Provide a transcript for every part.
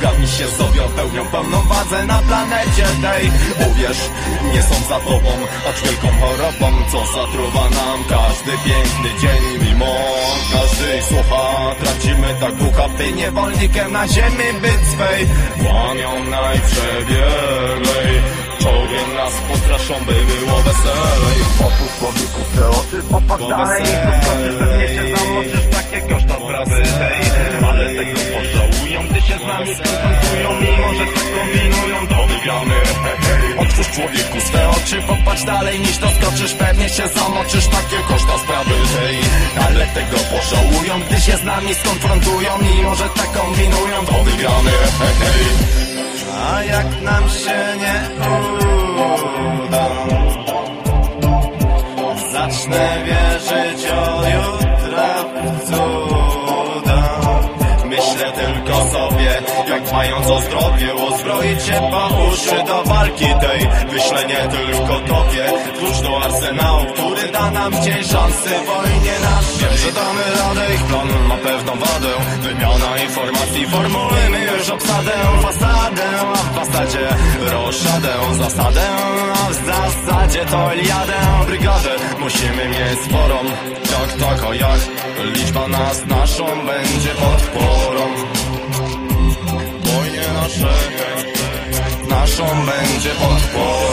mózgami się zowią Pełnią pełną wadzę na planecie tej. Uwierz, nie są za tobą, acz wielką chorobą Co zatruwa nam każdy piękny dzień Mimo każdy słucha, tracimy tak ducha By niewolnikiem na ziemi być swej. Łamią najprzebielej. Czołgiem nas postraszą, by było weselej. Otwórz człowieku te oczy, popatrz dalej. Nie skoczysz, pewnie się zamoczysz Takie koszta sprawy tej. Ale tego się z nami skonfrontują Mimo, że tak kombinują, to wygramy Otwórz człowieku swe oczy, popatrz dalej niż doskoczysz Pewnie się zamoczysz, takie koszta sprawy tej Ale tego pożałują, gdy się z nami skonfrontują Mimo, że tak kombinują, to wygramy hej, hej. A jak nam się nie uda Zacznę wierzyć sobie, jak mając o zdrowie Uzbroić się po uszy do walki tej. Wyślę nie tylko tobie Klucz do arsenału, który da nam dzień szansy wojnie naszej. Wiem, że damy radę, ich plan ma pewną wadę. Wymiana informacji, formujemy już obsadę Fasadę, a w fasadzie roszadę Zasadę, a w zasadzie to Iliadę Brygadę musimy mieć sporą. Jak tak, a jak? Liczba nas naszą będzie podporą Naszą będzie podporą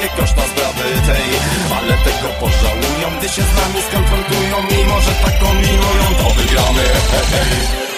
takie koszta sprawy tej Ale tego pożałują, gdy się z nami skonfrontują Mimo, że tak kombinują, to wygramy.